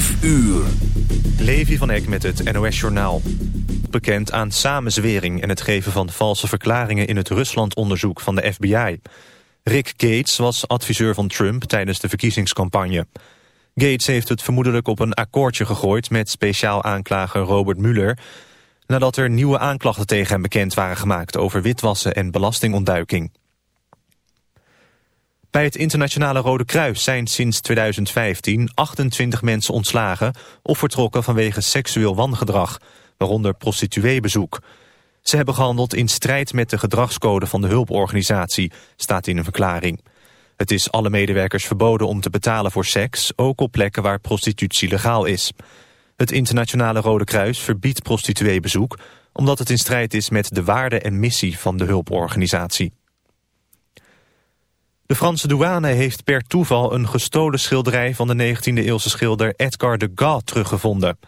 5 uur. Levi van Eck met het NOS-journaal. Bekend aan samenzwering en het geven van valse verklaringen... in het Rusland-onderzoek van de FBI. Rick Gates was adviseur van Trump tijdens de verkiezingscampagne. Gates heeft het vermoedelijk op een akkoordje gegooid... met speciaal aanklager Robert Mueller... nadat er nieuwe aanklachten tegen hem bekend waren gemaakt... over witwassen en belastingontduiking. Bij het Internationale Rode Kruis zijn sinds 2015 28 mensen ontslagen of vertrokken vanwege seksueel wangedrag, waaronder prostitueebezoek. Ze hebben gehandeld in strijd met de gedragscode van de hulporganisatie, staat in een verklaring. Het is alle medewerkers verboden om te betalen voor seks, ook op plekken waar prostitutie legaal is. Het Internationale Rode Kruis verbiedt prostitueebezoek, omdat het in strijd is met de waarde en missie van de hulporganisatie. De Franse douane heeft per toeval een gestolen schilderij van de 19e-eeuwse schilder Edgar Degas teruggevonden.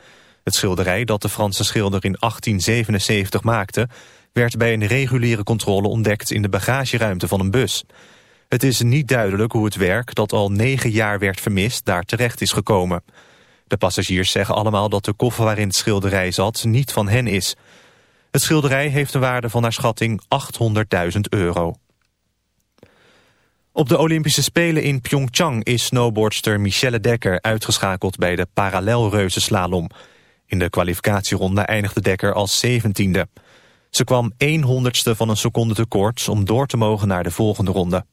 Het schilderij dat de Franse schilder in 1877 maakte... werd bij een reguliere controle ontdekt in de bagageruimte van een bus. Het is niet duidelijk hoe het werk dat al negen jaar werd vermist daar terecht is gekomen. De passagiers zeggen allemaal dat de koffer waarin het schilderij zat niet van hen is. Het schilderij heeft een waarde van naar schatting 800.000 euro. Op de Olympische Spelen in Pyeongchang is snowboardster Michelle Dekker uitgeschakeld bij de parallelreuzenslalom. In de kwalificatieronde eindigde Dekker als zeventiende. Ze kwam 1 honderdste van een seconde tekort om door te mogen naar de volgende ronde.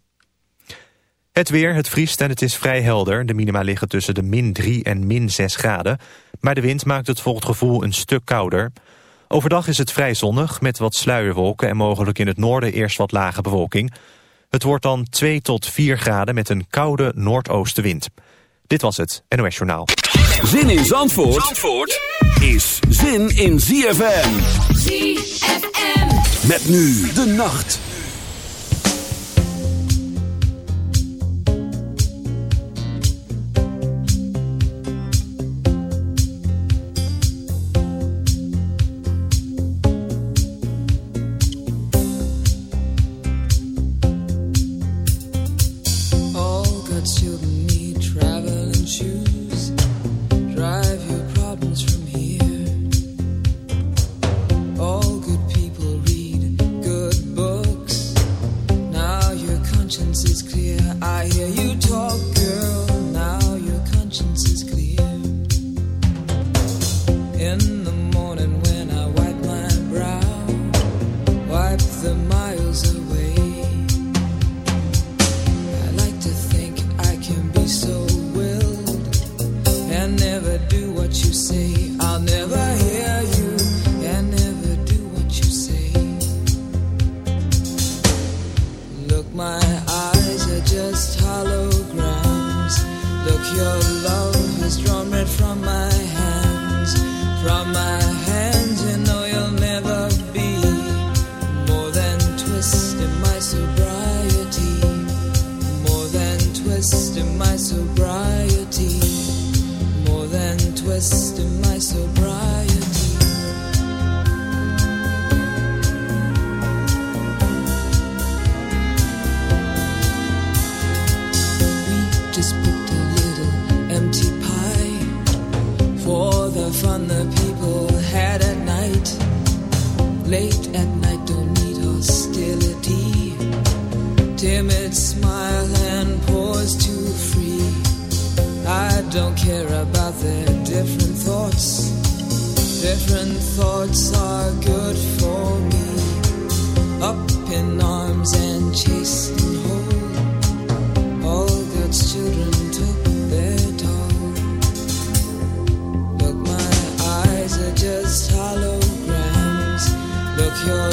Het weer, het vriest en het is vrij helder. De minima liggen tussen de min 3 en min 6 graden. Maar de wind maakt het voor het gevoel een stuk kouder. Overdag is het vrij zonnig met wat sluierwolken... en mogelijk in het noorden eerst wat lage bewolking. Het wordt dan 2 tot 4 graden met een koude noordoostenwind. Dit was het NOS Journaal. Zin in Zandvoort, Zandvoort is zin in ZFM. ZFM. Met nu de nacht. Fun the people had at night. Late at night, don't need hostility. Timid smile and pause too free. I don't care about their different thoughts. Different thoughts are good for me. Up in arms and chased your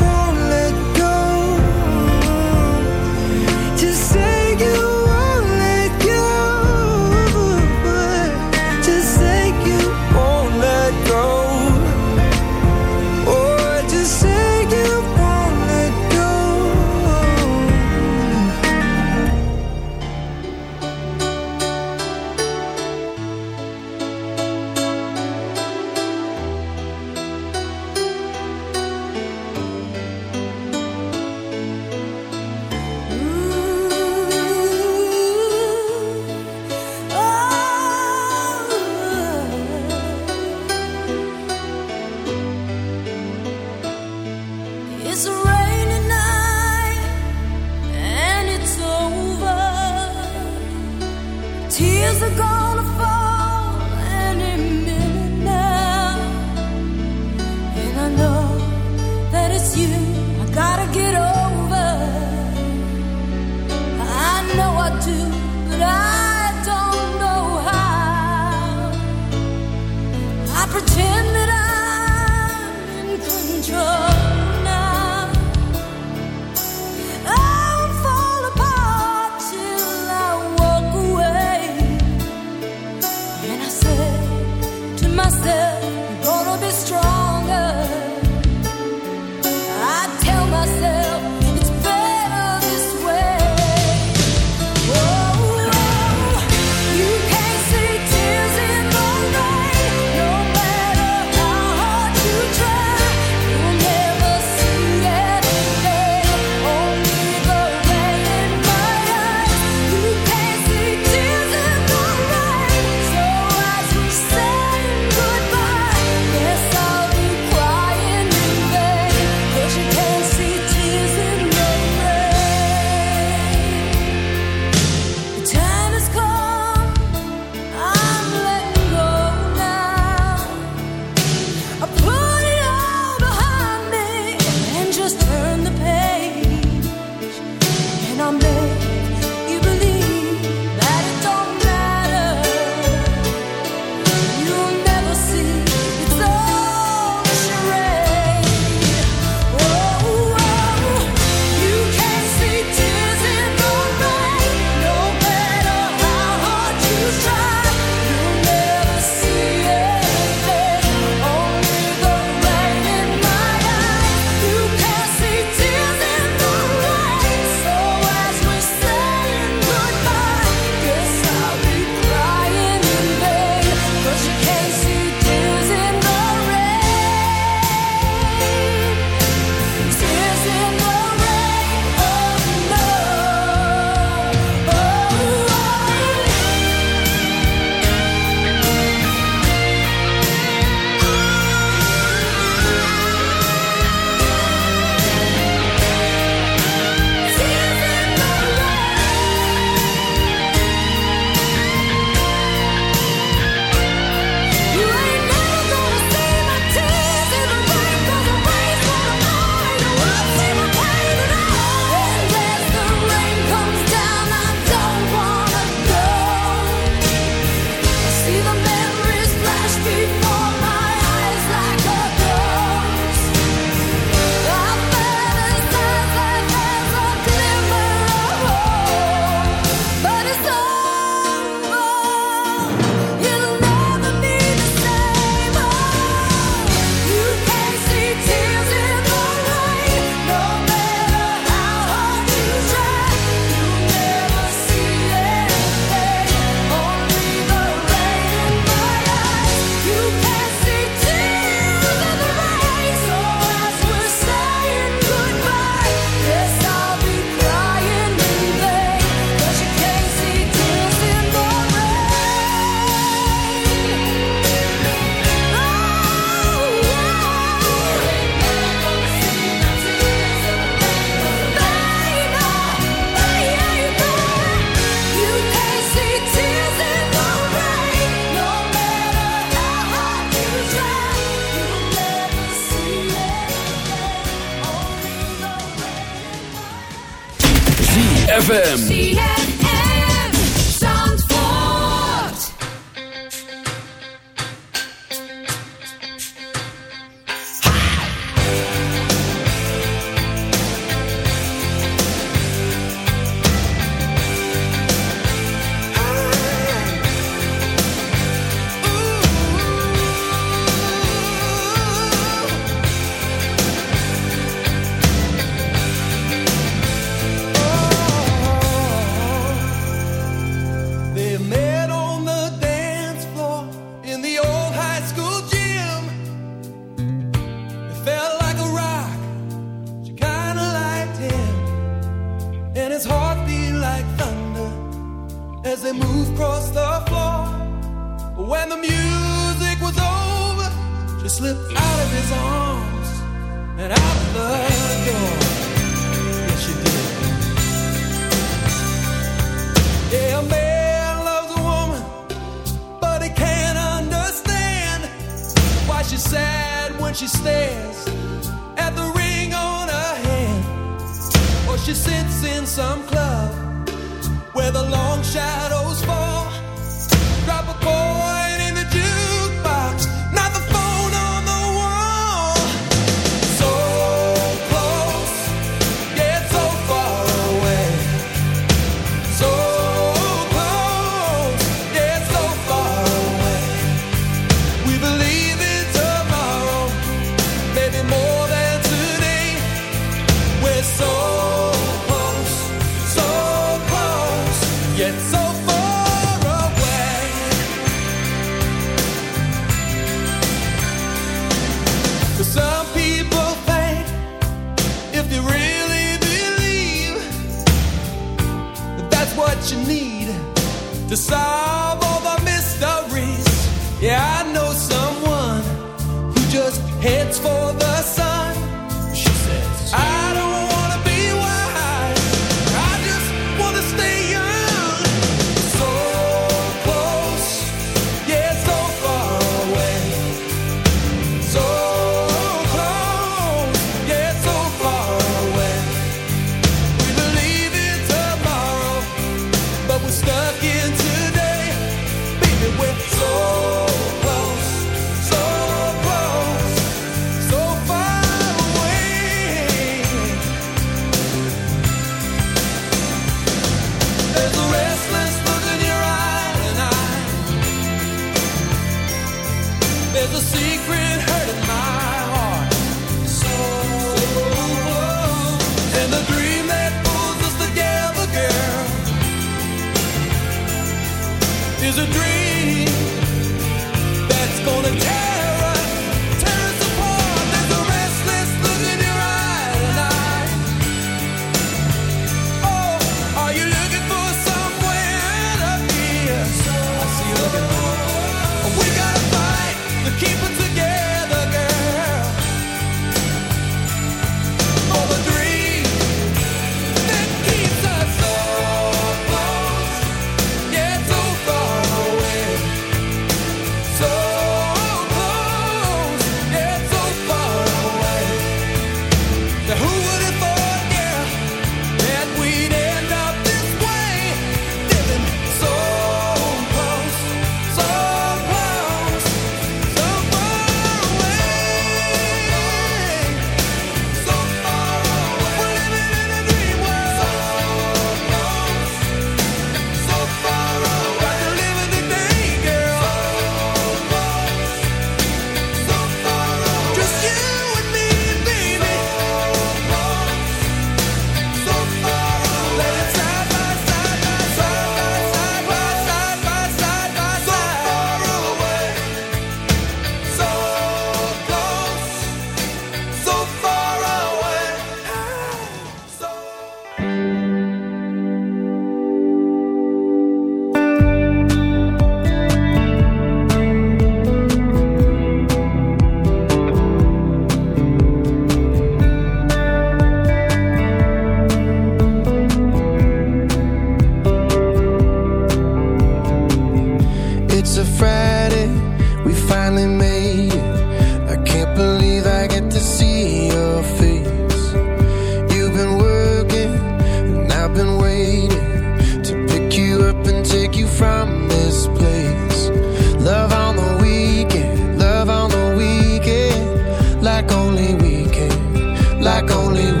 like only we can, like only we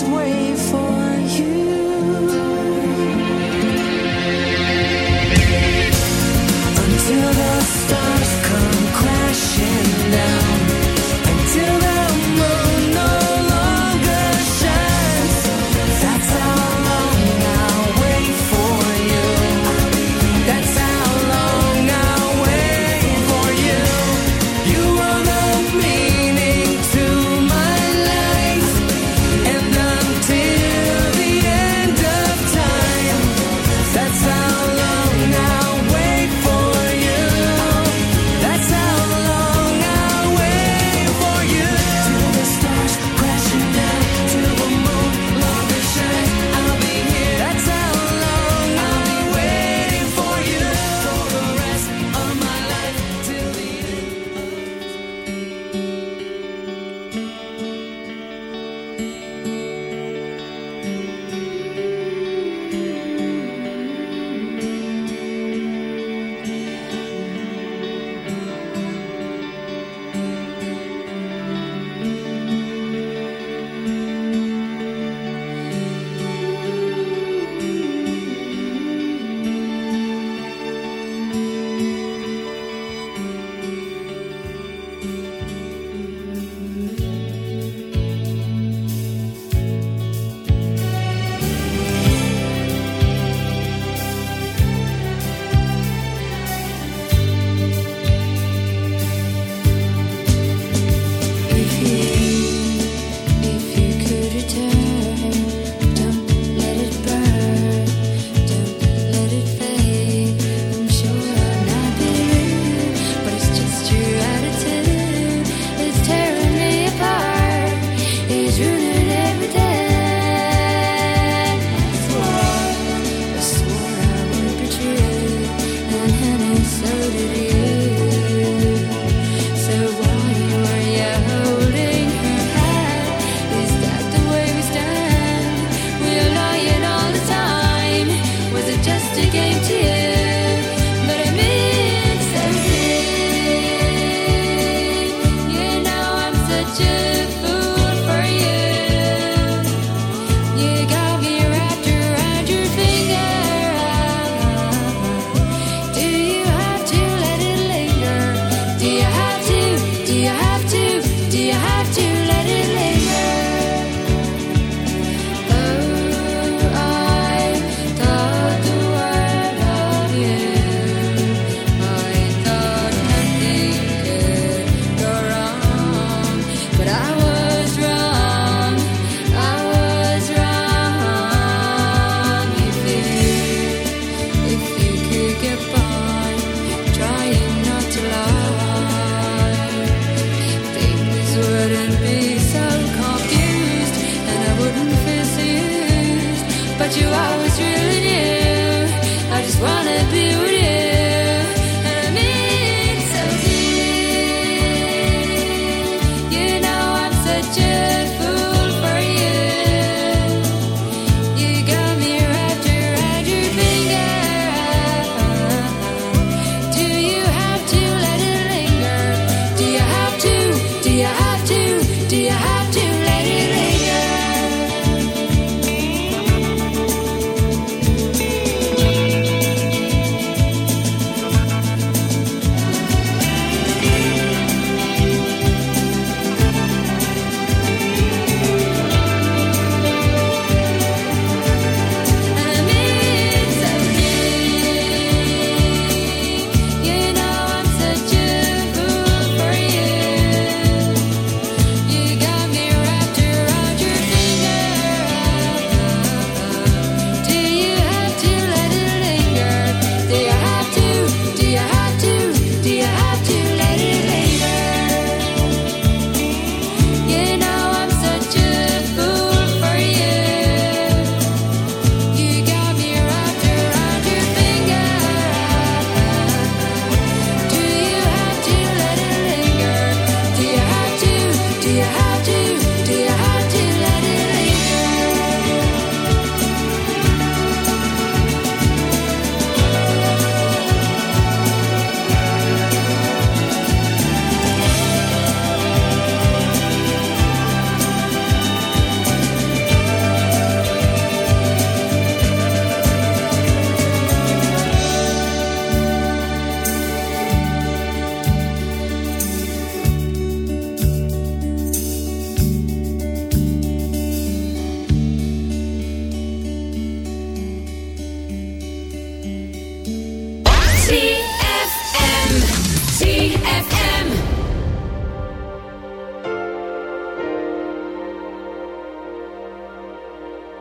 this way.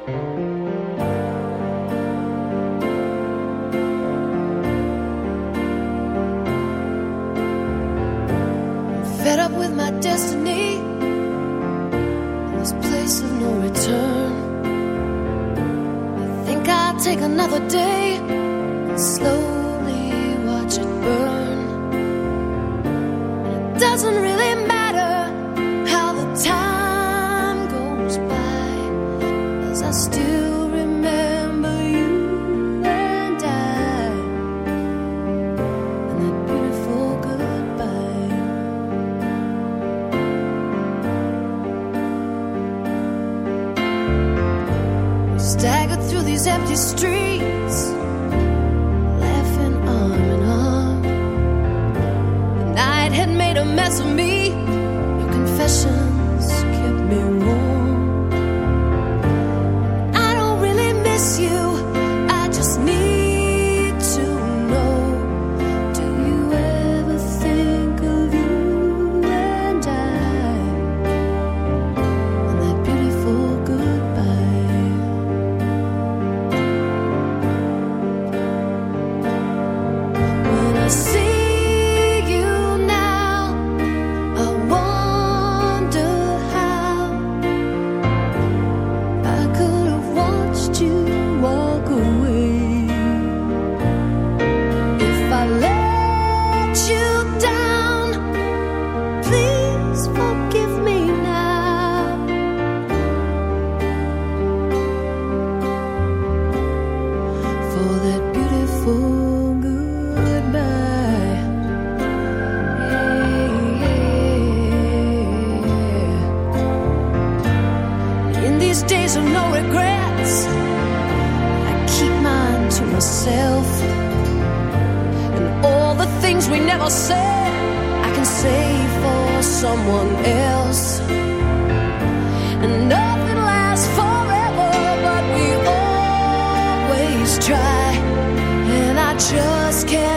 Fed up with my destiny, this place of no return. I think I'll take another day and slowly watch it burn. It doesn't really empty streets regrets. I keep mine to myself. And all the things we never said, I can say for someone else. And nothing lasts forever, but we always try. And I just can't.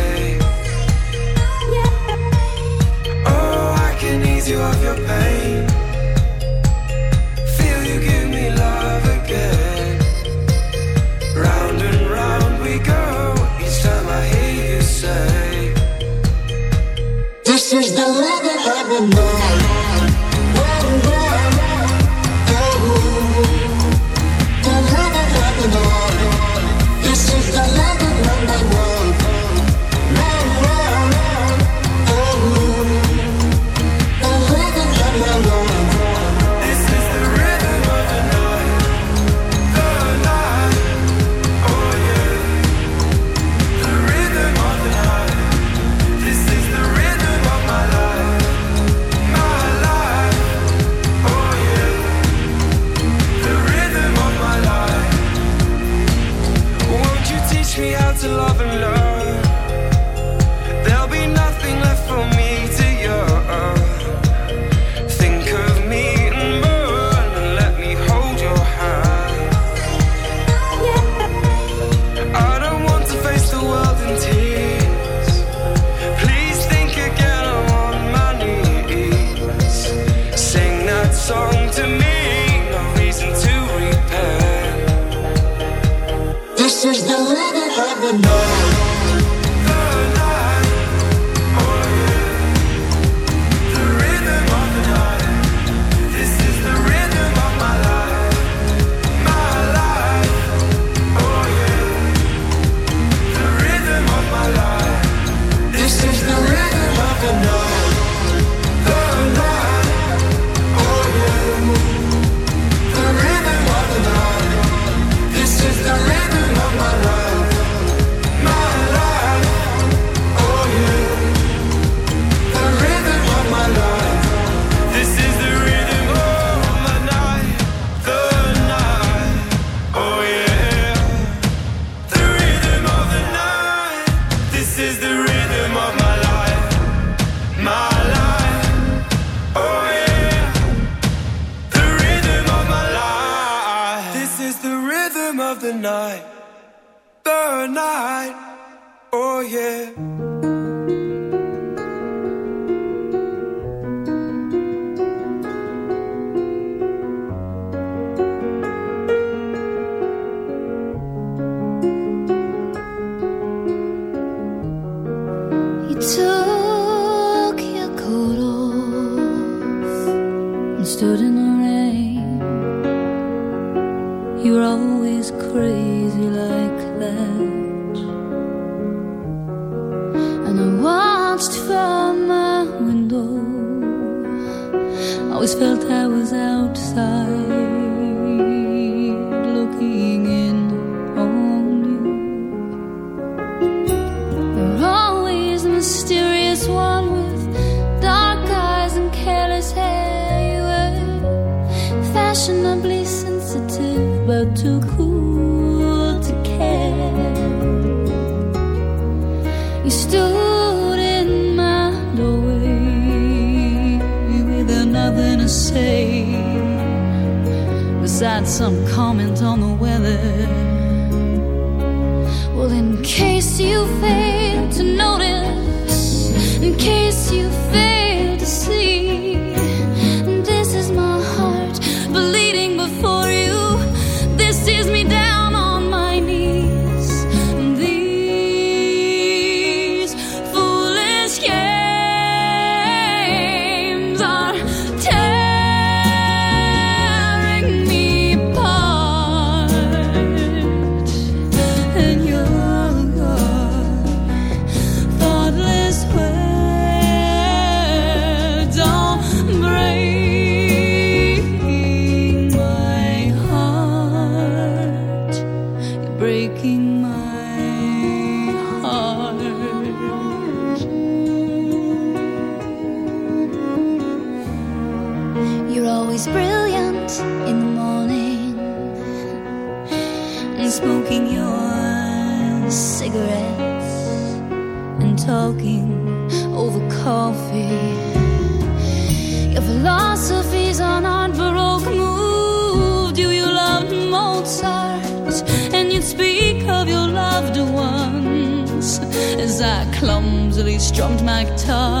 Is the rhythm of the night. never, never know. fashionably sensitive, but too cool to care. You stood in my doorway with nothing to say, besides some comment on the weather. Well, in case you fail to notice, in case you fail. time.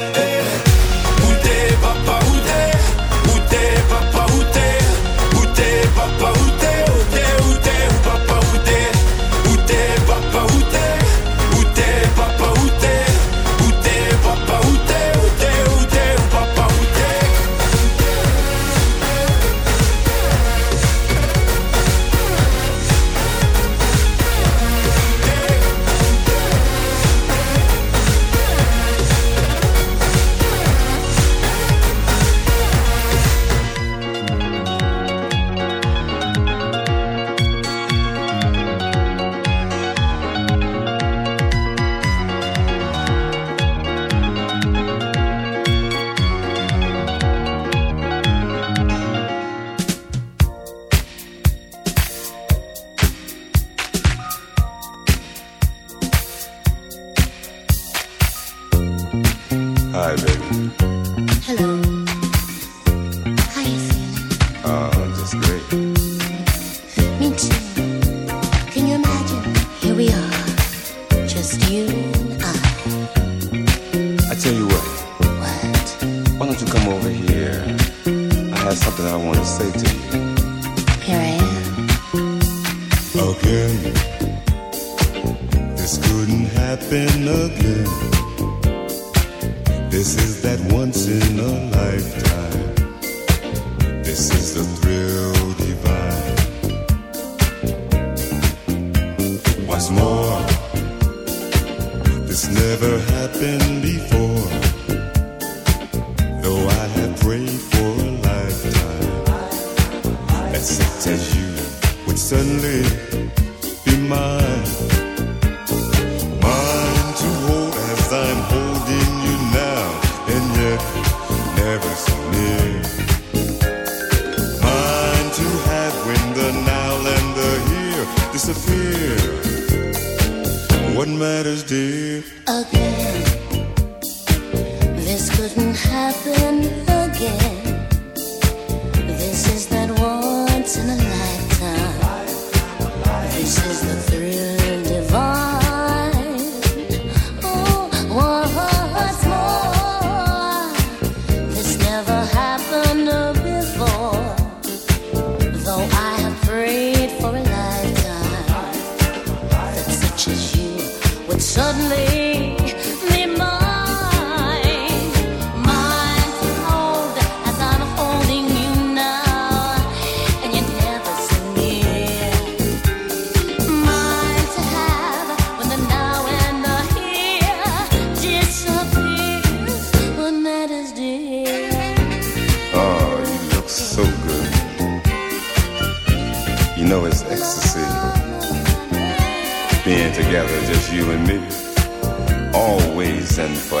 again. This couldn't happen again. This is that once in a lifetime. This is the thrill divine. What's more, this never happened before. Though I had prayed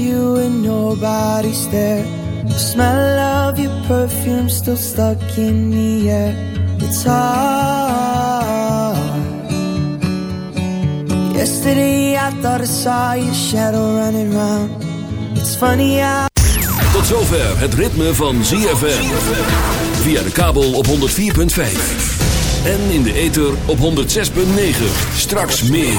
you and nobody's there. The smell of your perfume still stuck in the air. It's hard. Yesterday I thought I saw your shadow running round. It's funny how. Tot zover het ritme van ZFM. Via de kabel op 104.5. En in de ether op 106.9. Straks meer.